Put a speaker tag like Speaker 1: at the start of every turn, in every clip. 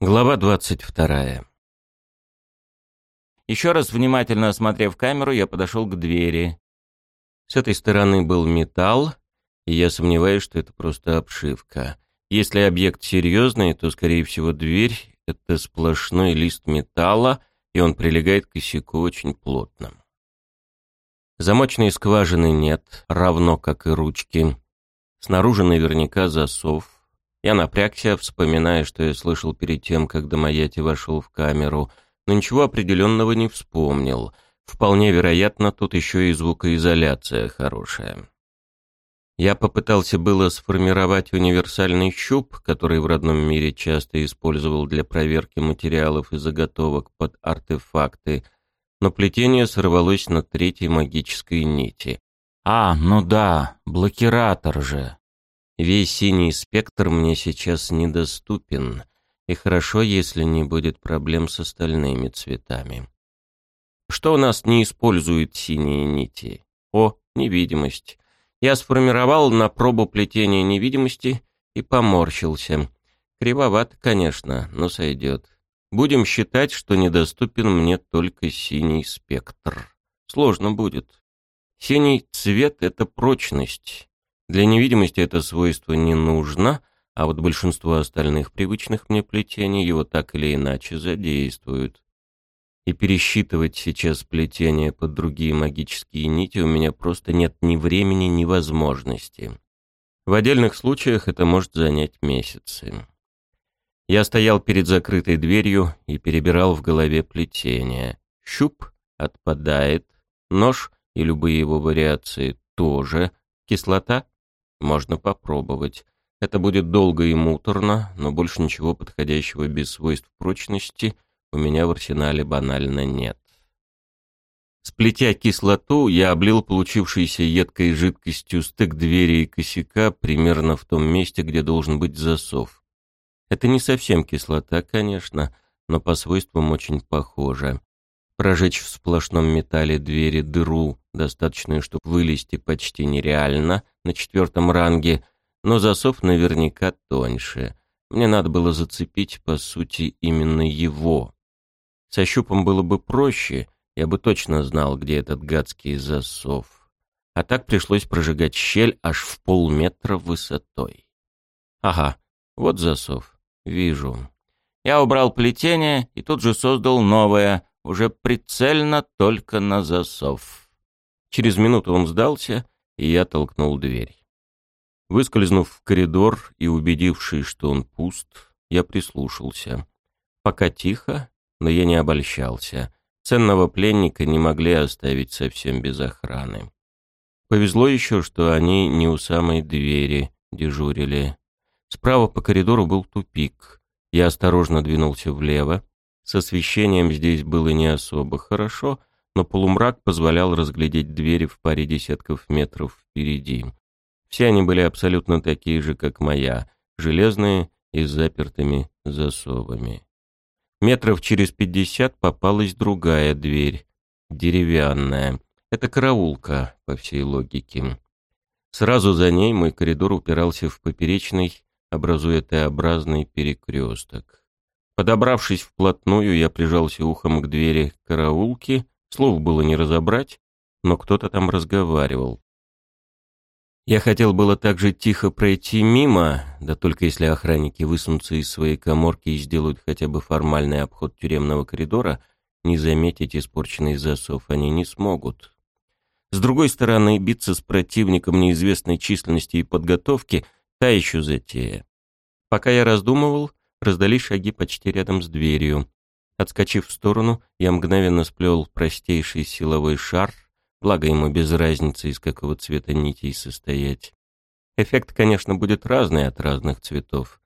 Speaker 1: Глава 22. Еще раз внимательно осмотрев камеру, я подошел к двери. С этой стороны был металл, и я сомневаюсь, что это просто обшивка. Если объект серьезный, то, скорее всего, дверь — это сплошной лист металла, и он прилегает к косяку очень плотно. Замочной скважины нет, равно как и ручки. Снаружи наверняка засов. Я напрягся, вспоминая, что я слышал перед тем, как Домаяти вошел в камеру — но ничего определенного не вспомнил. Вполне вероятно, тут еще и звукоизоляция хорошая. Я попытался было сформировать универсальный щуп, который в родном мире часто использовал для проверки материалов и заготовок под артефакты, но плетение сорвалось на третьей магической нити. А, ну да, блокиратор же. Весь синий спектр мне сейчас недоступен, и хорошо, если не будет проблем с остальными цветами. Что у нас не использует синие нити? О, невидимость. Я сформировал на пробу плетения невидимости и поморщился. Кривоват, конечно, но сойдет. Будем считать, что недоступен мне только синий спектр. Сложно будет. Синий цвет — это прочность. Для невидимости это свойство не нужно, а вот большинство остальных привычных мне плетений его так или иначе задействуют. И пересчитывать сейчас плетения под другие магические нити у меня просто нет ни времени, ни возможности. В отдельных случаях это может занять месяцы. Я стоял перед закрытой дверью и перебирал в голове плетения. Щуп отпадает, нож и любые его вариации тоже, кислота можно попробовать. Это будет долго и муторно, но больше ничего подходящего без свойств прочности у меня в арсенале банально нет. Сплетя кислоту, я облил получившейся едкой жидкостью стык двери и косяка примерно в том месте, где должен быть засов. Это не совсем кислота, конечно, но по свойствам очень похоже. Прожечь в сплошном металле двери дыру, достаточную, чтобы вылезти почти нереально, на четвертом ранге — но засов наверняка тоньше. Мне надо было зацепить, по сути, именно его. Со щупом было бы проще, я бы точно знал, где этот гадский засов. А так пришлось прожигать щель аж в полметра высотой. Ага, вот засов. Вижу. Я убрал плетение и тут же создал новое, уже прицельно только на засов. Через минуту он сдался, и я толкнул дверь. Выскользнув в коридор и убедившись, что он пуст, я прислушался. Пока тихо, но я не обольщался. Ценного пленника не могли оставить совсем без охраны. Повезло еще, что они не у самой двери дежурили. Справа по коридору был тупик. Я осторожно двинулся влево. С освещением здесь было не особо хорошо, но полумрак позволял разглядеть двери в паре десятков метров впереди. Все они были абсолютно такие же, как моя, железные и с запертыми засовами. Метров через пятьдесят попалась другая дверь, деревянная. Это караулка, по всей логике. Сразу за ней мой коридор упирался в поперечный, образуя Т-образный перекресток. Подобравшись вплотную, я прижался ухом к двери караулки, слов было не разобрать, но кто-то там разговаривал. Я хотел было так же тихо пройти мимо, да только если охранники высунутся из своей коморки и сделают хотя бы формальный обход тюремного коридора, не заметить испорченный засов они не смогут. С другой стороны, биться с противником неизвестной численности и подготовки — та еще затея. Пока я раздумывал, раздались шаги почти рядом с дверью. Отскочив в сторону, я мгновенно сплел простейший силовой шар — Благо ему без разницы, из какого цвета нитей состоять. Эффект, конечно, будет разный от разных цветов,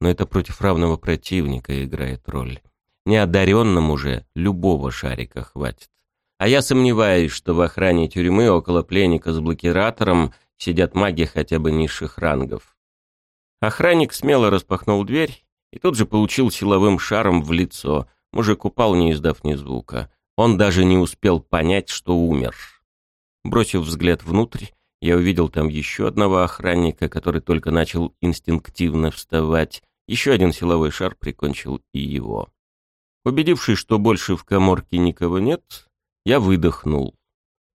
Speaker 1: но это против равного противника играет роль. Неодаренному же любого шарика хватит. А я сомневаюсь, что в охране тюрьмы около пленника с блокиратором сидят маги хотя бы низших рангов. Охранник смело распахнул дверь и тут же получил силовым шаром в лицо. Мужик упал, не издав ни звука. Он даже не успел понять, что умер. Бросив взгляд внутрь, я увидел там еще одного охранника, который только начал инстинктивно вставать, Еще один силовой шар прикончил и его. Убедившись, что больше в коморке никого нет, я выдохнул.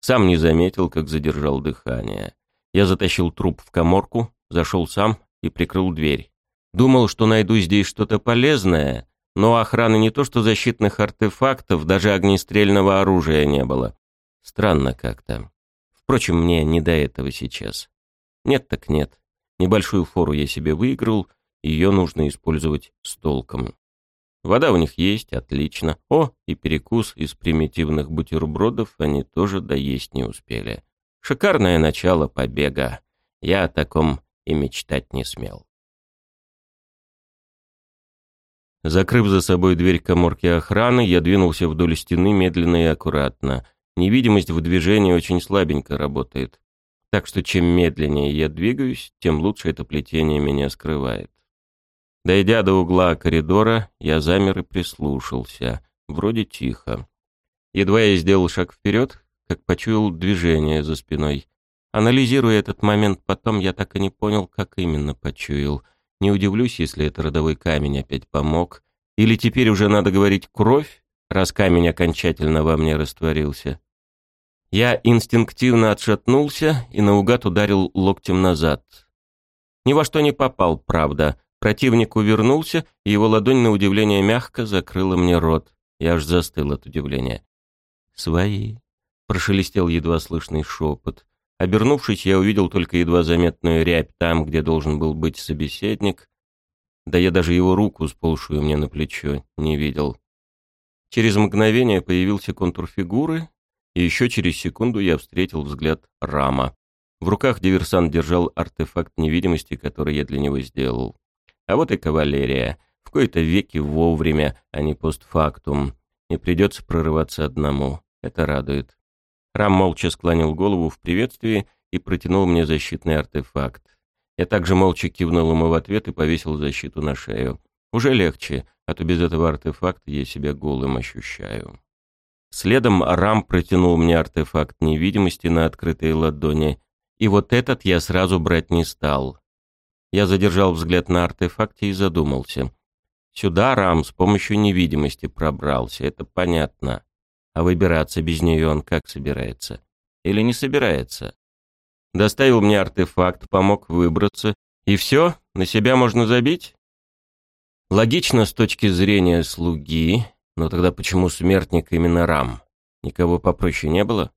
Speaker 1: Сам не заметил, как задержал дыхание. Я затащил труп в коморку, зашел сам и прикрыл дверь. Думал, что найду здесь что-то полезное, но охраны не то что защитных артефактов, даже огнестрельного оружия не было. Странно как-то. Впрочем, мне не до этого сейчас. Нет так нет. Небольшую фору я себе выиграл, ее нужно использовать с толком. Вода у них есть, отлично. О, и перекус из примитивных бутербродов они тоже доесть не успели. Шикарное начало побега. Я о таком и мечтать не смел. Закрыв за собой дверь коморки охраны, я двинулся вдоль стены медленно и аккуратно. Невидимость в движении очень слабенько работает. Так что чем медленнее я двигаюсь, тем лучше это плетение меня скрывает. Дойдя до угла коридора, я замер и прислушался. Вроде тихо. Едва я сделал шаг вперед, как почуял движение за спиной. Анализируя этот момент потом, я так и не понял, как именно почуял. Не удивлюсь, если это родовой камень опять помог. Или теперь уже надо говорить «кровь», раз камень окончательно во мне растворился. Я инстинктивно отшатнулся и наугад ударил локтем назад. Ни во что не попал, правда. Противник увернулся, и его ладонь на удивление мягко закрыла мне рот. Я аж застыл от удивления. «Свои», — прошелестел едва слышный шепот. Обернувшись, я увидел только едва заметную рябь там, где должен был быть собеседник. Да я даже его руку, сползшую мне на плечо, не видел. Через мгновение появился контур фигуры, и еще через секунду я встретил взгляд Рама. В руках диверсант держал артефакт невидимости, который я для него сделал. А вот и кавалерия. В кои-то веки вовремя, а не постфактум. Не придется прорываться одному. Это радует. Рам молча склонил голову в приветствии и протянул мне защитный артефакт. Я также молча кивнул ему в ответ и повесил защиту на шею. Уже легче, а то без этого артефакта я себя голым ощущаю. Следом Рам протянул мне артефакт невидимости на открытой ладони, и вот этот я сразу брать не стал. Я задержал взгляд на артефакте и задумался. Сюда Рам с помощью невидимости пробрался, это понятно. А выбираться без нее он как собирается? Или не собирается? Доставил мне артефакт, помог выбраться, и все, на себя можно забить? Логично с точки зрения слуги, но тогда почему смертник именно Рам? Никого попроще не было?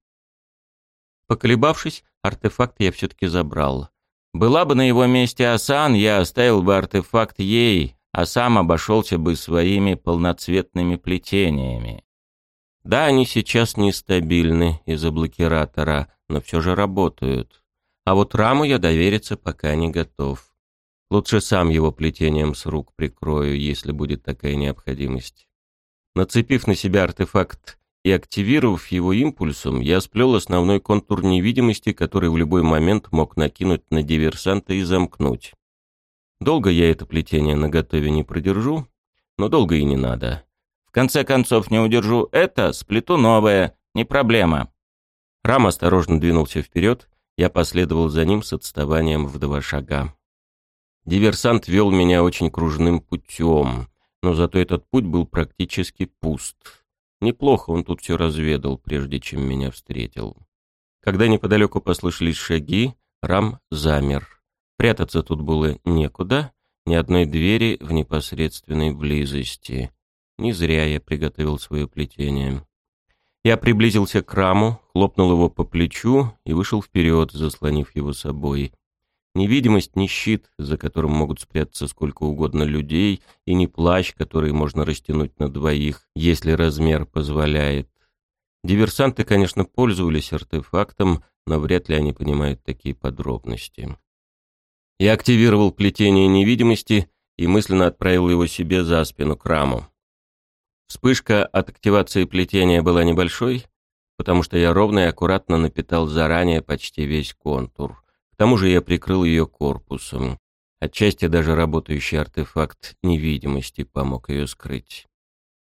Speaker 1: Поколебавшись, артефакт я все-таки забрал. Была бы на его месте Асан, я оставил бы артефакт ей, а сам обошелся бы своими полноцветными плетениями. Да, они сейчас нестабильны из-за блокиратора, но все же работают. А вот раму я довериться пока не готов. Лучше сам его плетением с рук прикрою, если будет такая необходимость. Нацепив на себя артефакт и активировав его импульсом, я сплел основной контур невидимости, который в любой момент мог накинуть на диверсанта и замкнуть. Долго я это плетение наготове не продержу, но долго и не надо. В конце концов, не удержу это, сплету новое, не проблема. Рам осторожно двинулся вперед, я последовал за ним с отставанием в два шага. Диверсант вел меня очень кружным путем, но зато этот путь был практически пуст. Неплохо он тут все разведал, прежде чем меня встретил. Когда неподалеку послышались шаги, Рам замер. Прятаться тут было некуда, ни одной двери в непосредственной близости. Не зря я приготовил свое плетение. Я приблизился к Раму, хлопнул его по плечу и вышел вперед, заслонив его собой. Невидимость не щит, за которым могут спрятаться сколько угодно людей, и не плащ, который можно растянуть на двоих, если размер позволяет. Диверсанты, конечно, пользовались артефактом, но вряд ли они понимают такие подробности. Я активировал плетение невидимости и мысленно отправил его себе за спину к раму. Вспышка от активации плетения была небольшой, потому что я ровно и аккуратно напитал заранее почти весь контур тому же я прикрыл ее корпусом. Отчасти даже работающий артефакт невидимости помог ее скрыть.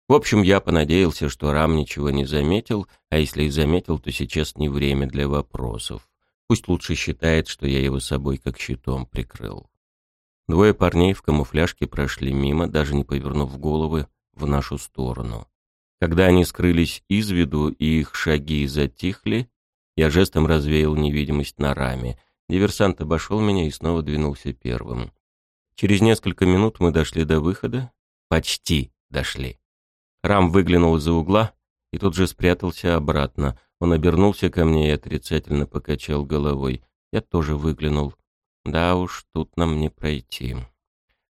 Speaker 1: В общем, я понадеялся, что Рам ничего не заметил, а если и заметил, то сейчас не время для вопросов. Пусть лучше считает, что я его собой как щитом прикрыл. Двое парней в камуфляжке прошли мимо, даже не повернув головы в нашу сторону. Когда они скрылись из виду и их шаги затихли, я жестом развеял невидимость на раме. Диверсант обошел меня и снова двинулся первым. Через несколько минут мы дошли до выхода. Почти дошли. Рам выглянул из-за угла и тут же спрятался обратно. Он обернулся ко мне и отрицательно покачал головой. Я тоже выглянул. Да уж, тут нам не пройти.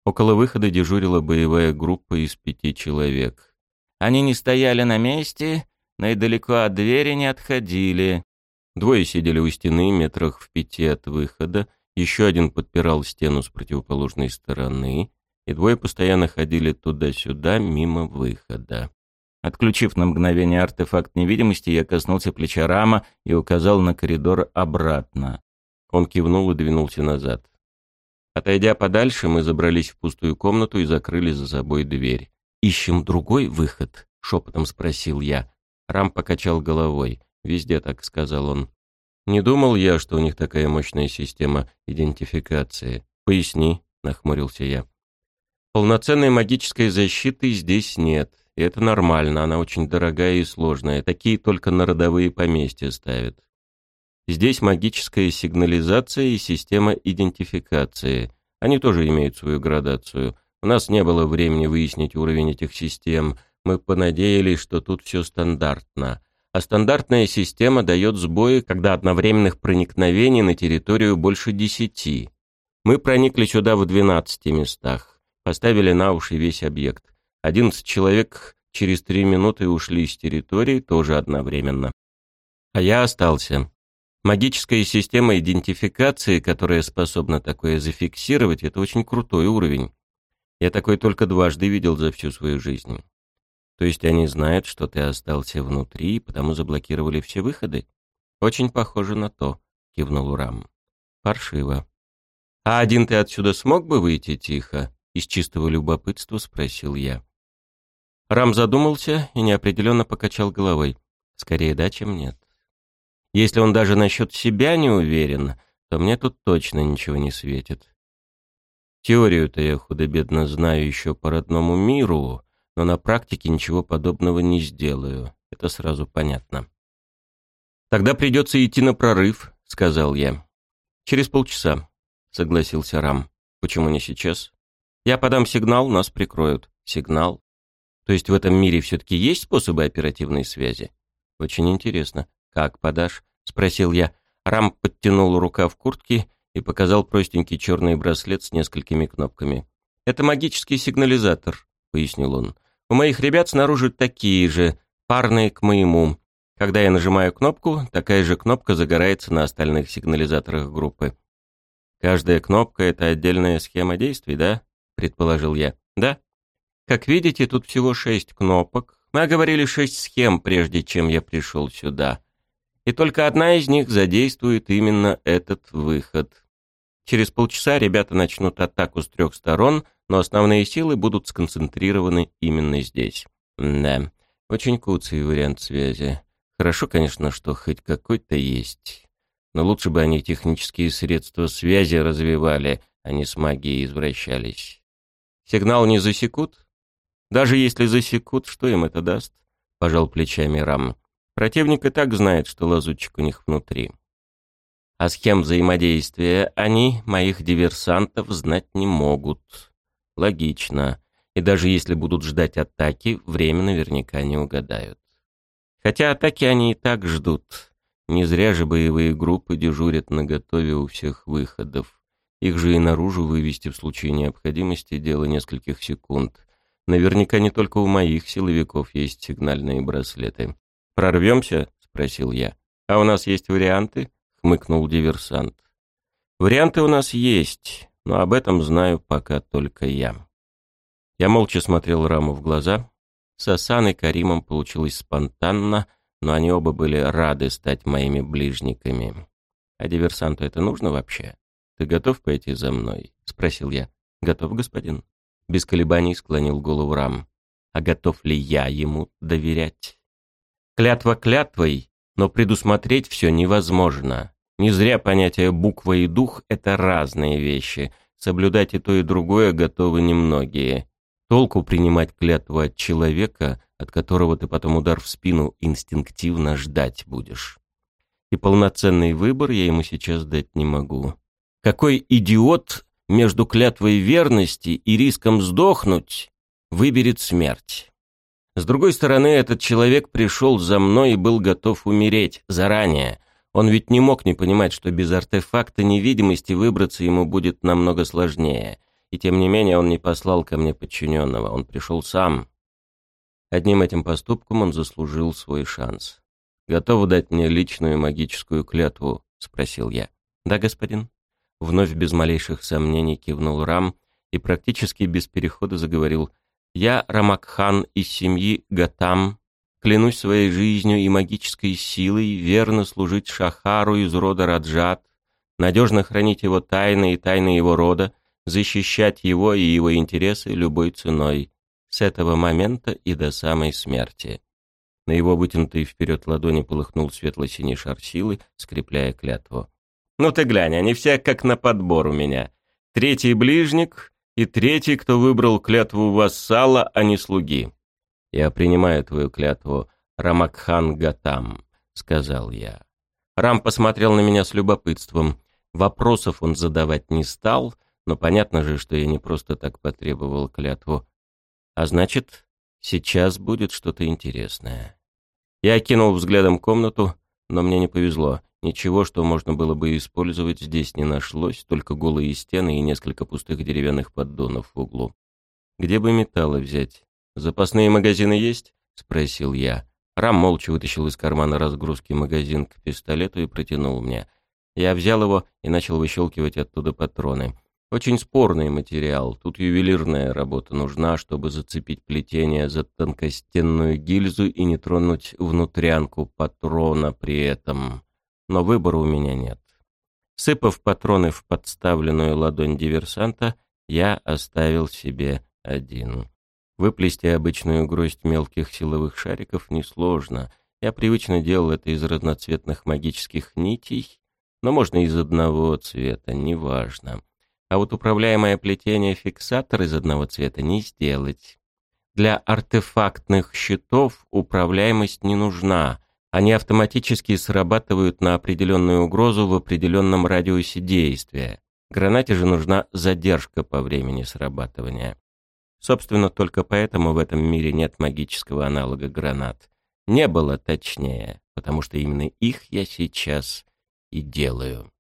Speaker 1: Около выхода дежурила боевая группа из пяти человек. Они не стояли на месте, но и далеко от двери не отходили. Двое сидели у стены метрах в пяти от выхода, еще один подпирал стену с противоположной стороны, и двое постоянно ходили туда-сюда, мимо выхода. Отключив на мгновение артефакт невидимости, я коснулся плеча Рама и указал на коридор обратно. Он кивнул и двинулся назад. Отойдя подальше, мы забрались в пустую комнату и закрыли за собой дверь. «Ищем другой выход?» — шепотом спросил я. Рам покачал головой. «Везде так», — сказал он. «Не думал я, что у них такая мощная система идентификации. Поясни», — нахмурился я. «Полноценной магической защиты здесь нет. И это нормально, она очень дорогая и сложная. Такие только на родовые поместья ставят. Здесь магическая сигнализация и система идентификации. Они тоже имеют свою градацию. У нас не было времени выяснить уровень этих систем. Мы понадеялись, что тут все стандартно. А стандартная система дает сбои, когда одновременных проникновений на территорию больше десяти. Мы проникли сюда в 12 местах. Поставили на уши весь объект. 11 человек через три минуты ушли с территории, тоже одновременно. А я остался. Магическая система идентификации, которая способна такое зафиксировать, это очень крутой уровень. Я такой только дважды видел за всю свою жизнь. То есть они знают, что ты остался внутри, потому заблокировали все выходы? Очень похоже на то, кивнул Урам. Паршиво. А один ты отсюда смог бы выйти тихо? Из чистого любопытства спросил я. Рам задумался и неопределенно покачал головой. Скорее да, чем нет. Если он даже насчет себя не уверен, то мне тут точно ничего не светит. Теорию-то я худо-бедно знаю еще по родному миру, но на практике ничего подобного не сделаю. Это сразу понятно. «Тогда придется идти на прорыв», — сказал я. «Через полчаса», — согласился Рам. «Почему не сейчас?» «Я подам сигнал, нас прикроют». «Сигнал?» «То есть в этом мире все-таки есть способы оперативной связи?» «Очень интересно. Как подашь?» — спросил я. Рам подтянул рука в куртке и показал простенький черный браслет с несколькими кнопками. «Это магический сигнализатор», — пояснил он. «У моих ребят снаружи такие же, парные к моему. Когда я нажимаю кнопку, такая же кнопка загорается на остальных сигнализаторах группы». «Каждая кнопка — это отдельная схема действий, да?» — предположил я. «Да. Как видите, тут всего шесть кнопок. Мы оговорили шесть схем, прежде чем я пришел сюда и только одна из них задействует именно этот выход. Через полчаса ребята начнут атаку с трех сторон, но основные силы будут сконцентрированы именно здесь. Да, очень куцый вариант связи. Хорошо, конечно, что хоть какой-то есть. Но лучше бы они технические средства связи развивали, а не с магией извращались. Сигнал не засекут? Даже если засекут, что им это даст? Пожал плечами Рам. Противник и так знает, что лазутчик у них внутри. А схем взаимодействия они, моих диверсантов, знать не могут. Логично. И даже если будут ждать атаки, время наверняка не угадают. Хотя атаки они и так ждут. Не зря же боевые группы дежурят наготове у всех выходов. Их же и наружу вывести в случае необходимости дело нескольких секунд. Наверняка не только у моих силовиков есть сигнальные браслеты. «Прорвемся?» — спросил я. «А у нас есть варианты?» — хмыкнул диверсант. «Варианты у нас есть, но об этом знаю пока только я». Я молча смотрел Раму в глаза. С Асан и Каримом получилось спонтанно, но они оба были рады стать моими ближниками. «А диверсанту это нужно вообще? Ты готов пойти за мной?» — спросил я. «Готов, господин?» Без колебаний склонил голову Рам. «А готов ли я ему доверять?» Клятва клятвой, но предусмотреть все невозможно. Не зря понятия буква и дух — это разные вещи. соблюдать и то, и другое готовы немногие. Толку принимать клятву от человека, от которого ты потом удар в спину инстинктивно ждать будешь. И полноценный выбор я ему сейчас дать не могу. Какой идиот между клятвой верности и риском сдохнуть выберет смерть? С другой стороны, этот человек пришел за мной и был готов умереть заранее. Он ведь не мог не понимать, что без артефакта невидимости выбраться ему будет намного сложнее. И тем не менее он не послал ко мне подчиненного, он пришел сам. Одним этим поступком он заслужил свой шанс. «Готовы дать мне личную магическую клятву?» — спросил я. «Да, господин». Вновь без малейших сомнений кивнул Рам и практически без перехода заговорил. «Я Рамакхан из семьи Гатам, клянусь своей жизнью и магической силой верно служить Шахару из рода Раджат, надежно хранить его тайны и тайны его рода, защищать его и его интересы любой ценой, с этого момента и до самой смерти». На его вытянутой вперед ладони полыхнул светло-синий шар силы, скрепляя клятву. «Ну ты глянь, они все как на подбор у меня. Третий ближник и третий, кто выбрал клятву вассала, а не слуги. Я принимаю твою клятву, Рамакхан Гатам», — сказал я. Рам посмотрел на меня с любопытством. Вопросов он задавать не стал, но понятно же, что я не просто так потребовал клятву. А значит, сейчас будет что-то интересное. Я окинул взглядом комнату, но мне не повезло. Ничего, что можно было бы использовать, здесь не нашлось, только голые стены и несколько пустых деревянных поддонов в углу. «Где бы металлы взять? Запасные магазины есть?» — спросил я. Рам молча вытащил из кармана разгрузки магазин к пистолету и протянул мне. Я взял его и начал выщелкивать оттуда патроны. Очень спорный материал. Тут ювелирная работа нужна, чтобы зацепить плетение за тонкостенную гильзу и не тронуть внутрянку патрона при этом. Но выбора у меня нет. Сыпав патроны в подставленную ладонь диверсанта, я оставил себе один. Выплести обычную гроздь мелких силовых шариков несложно. Я привычно делал это из разноцветных магических нитей, но можно из одного цвета, неважно а вот управляемое плетение фиксатор из одного цвета не сделать. Для артефактных щитов управляемость не нужна, они автоматически срабатывают на определенную угрозу в определенном радиусе действия. Гранате же нужна задержка по времени срабатывания. Собственно, только поэтому в этом мире нет магического аналога гранат. Не было точнее, потому что именно их я сейчас и делаю.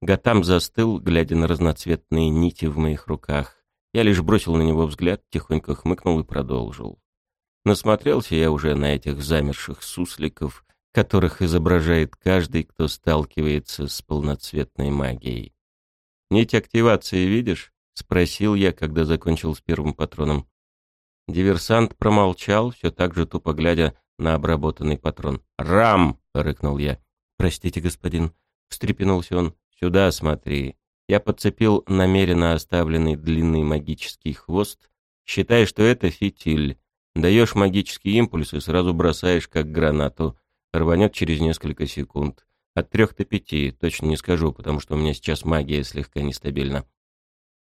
Speaker 1: Гатам застыл, глядя на разноцветные нити в моих руках. Я лишь бросил на него взгляд, тихонько хмыкнул и продолжил. Насмотрелся я уже на этих замерших сусликов, которых изображает каждый, кто сталкивается с полноцветной магией. «Нить активации видишь?» — спросил я, когда закончил с первым патроном. Диверсант промолчал, все так же тупо глядя на обработанный патрон. «Рам!» — рыкнул я. «Простите, господин», — встрепенулся он. Сюда смотри. Я подцепил намеренно оставленный длинный магический хвост. Считай, что это фитиль. Даешь магический импульс и сразу бросаешь как гранату. Рванет через несколько секунд. От трех до пяти, точно не скажу, потому что у меня сейчас магия слегка нестабильна.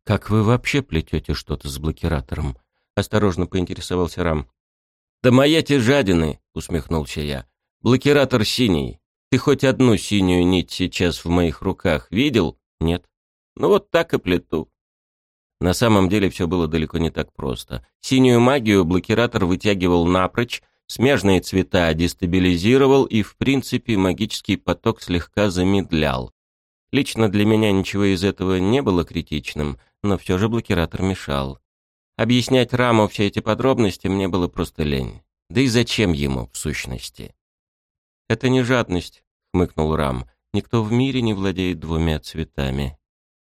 Speaker 1: «Как вы вообще плетете что-то с блокиратором?» — осторожно поинтересовался Рам. «Да моя те жадины!» — усмехнулся я. «Блокиратор синий. Ты хоть одну синюю нить сейчас в моих руках видел? Нет. Ну вот так и плету. На самом деле все было далеко не так просто. Синюю магию блокиратор вытягивал напрочь, смежные цвета дестабилизировал и, в принципе, магический поток слегка замедлял. Лично для меня ничего из этого не было критичным, но все же блокиратор мешал. Объяснять Раму все эти подробности мне было просто лень. Да и зачем ему, в сущности? «Это не жадность», — хмыкнул Рам. «Никто в мире не владеет двумя цветами.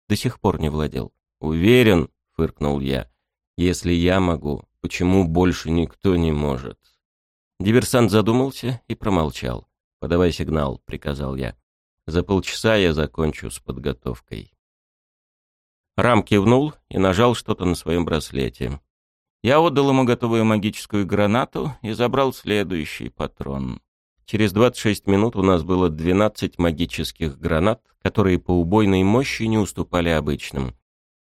Speaker 1: До сих пор не владел». «Уверен», — фыркнул я. «Если я могу, почему больше никто не может?» Диверсант задумался и промолчал. «Подавай сигнал», — приказал я. «За полчаса я закончу с подготовкой». Рам кивнул и нажал что-то на своем браслете. Я отдал ему готовую магическую гранату и забрал следующий патрон. Через 26 минут у нас было 12 магических гранат, которые по убойной мощи не уступали обычным.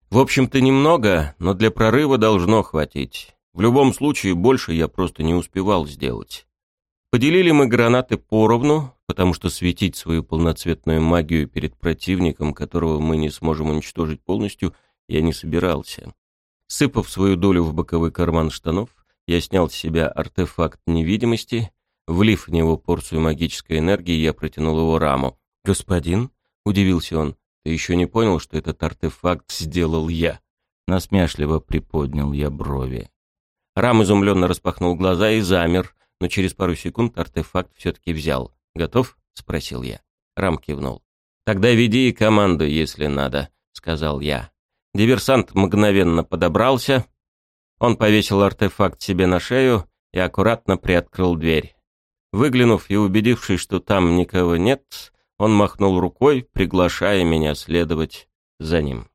Speaker 1: В общем-то, немного, но для прорыва должно хватить. В любом случае, больше я просто не успевал сделать. Поделили мы гранаты поровну, потому что светить свою полноцветную магию перед противником, которого мы не сможем уничтожить полностью, я не собирался. Сыпав свою долю в боковой карман штанов, я снял с себя артефакт невидимости, влив в него порцию магической энергии, я протянул его раму. «Господин?» — удивился он. «Ты еще не понял, что этот артефакт сделал я?» Насмешливо приподнял я брови. Рам изумленно распахнул глаза и замер, но через пару секунд артефакт все-таки взял. «Готов?» — спросил я. Рам кивнул. «Тогда веди и команду, если надо», — сказал я. Диверсант мгновенно подобрался. Он повесил артефакт себе на шею и аккуратно приоткрыл дверь. Выглянув и убедившись, что там никого нет, он махнул рукой, приглашая меня следовать за ним.